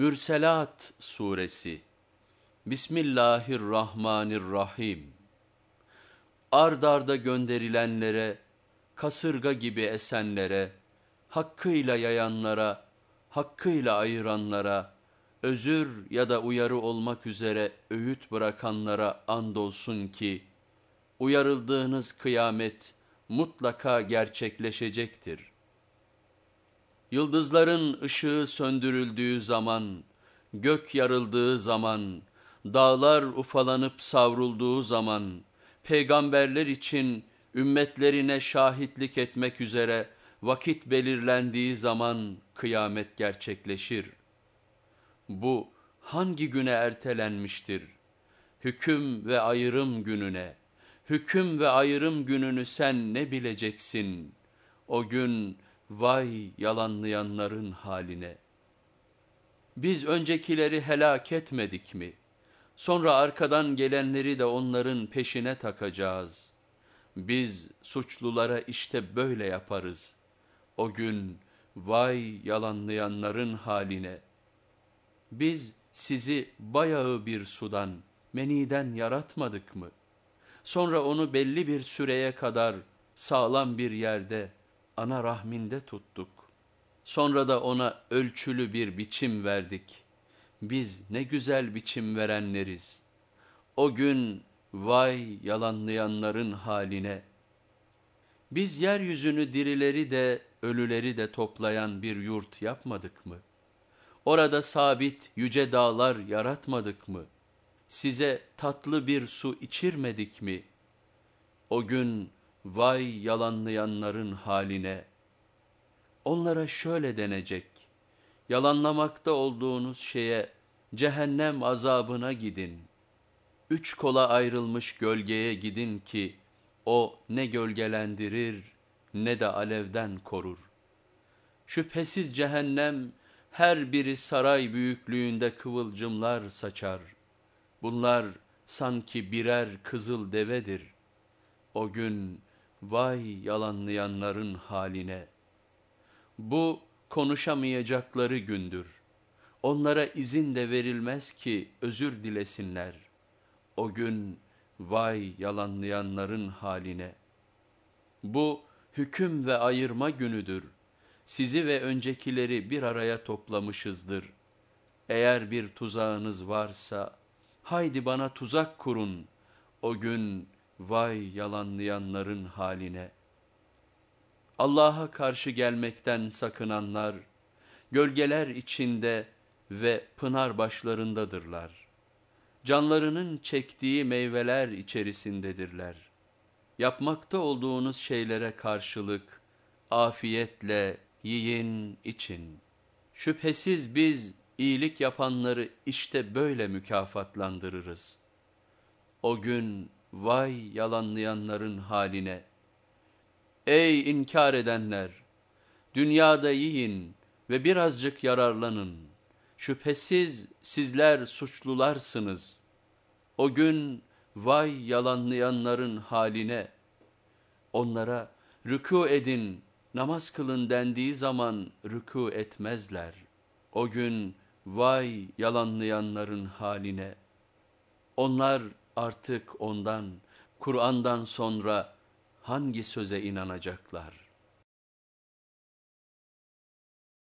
Mürselat Suresi Bismillahirrahmanirrahim Ard arda gönderilenlere, kasırga gibi esenlere, hakkıyla yayanlara, hakkıyla ayıranlara, özür ya da uyarı olmak üzere öğüt bırakanlara andolsun ki, uyarıldığınız kıyamet mutlaka gerçekleşecektir. Yıldızların ışığı söndürüldüğü zaman, gök yarıldığı zaman, dağlar ufalanıp savrulduğu zaman, peygamberler için ümmetlerine şahitlik etmek üzere vakit belirlendiği zaman kıyamet gerçekleşir. Bu hangi güne ertelenmiştir? Hüküm ve ayrım gününe. Hüküm ve ayrım gününü sen ne bileceksin? O gün vay yalanlayanların haline. Biz öncekileri helak etmedik mi? Sonra arkadan gelenleri de onların peşine takacağız. Biz suçlulara işte böyle yaparız. O gün vay yalanlayanların haline. Biz sizi bayağı bir sudan, meniden yaratmadık mı? Sonra onu belli bir süreye kadar sağlam bir yerde, ana rahminde tuttuk. Sonra da ona ölçülü bir biçim verdik. Biz ne güzel biçim verenleriz. O gün vay yalanlayanların haline. Biz yeryüzünü dirileri de ölüleri de toplayan bir yurt yapmadık mı? Orada sabit yüce dağlar yaratmadık mı? Size tatlı bir su içirmedik mi? O gün Vay yalanlayanların haline. Onlara şöyle denecek. Yalanlamakta olduğunuz şeye cehennem azabına gidin. Üç kola ayrılmış gölgeye gidin ki o ne gölgelendirir ne de alevden korur. Şüphesiz cehennem her biri saray büyüklüğünde kıvılcımlar saçar. Bunlar sanki birer kızıl devedir. O gün Vay yalanlayanların haline. Bu konuşamayacakları gündür. Onlara izin de verilmez ki özür dilesinler. O gün vay yalanlayanların haline. Bu hüküm ve ayırma günüdür. Sizi ve öncekileri bir araya toplamışızdır. Eğer bir tuzağınız varsa haydi bana tuzak kurun. O gün Vay yalanlayanların haline. Allah'a karşı gelmekten sakınanlar, gölgeler içinde ve pınar başlarındadırlar. Canlarının çektiği meyveler içerisindedirler. Yapmakta olduğunuz şeylere karşılık, afiyetle yiyin için. Şüphesiz biz iyilik yapanları işte böyle mükafatlandırırız. O gün Vay yalanlayanların haline. Ey inkar edenler! Dünyada yiyin ve birazcık yararlanın. Şüphesiz sizler suçlularsınız. O gün vay yalanlayanların haline. Onlara rükû edin, namaz kılın dendiği zaman rükû etmezler. O gün vay yalanlayanların haline. Onlar artık ondan, Kur'an'dan sonra hangi söze inanacaklar?''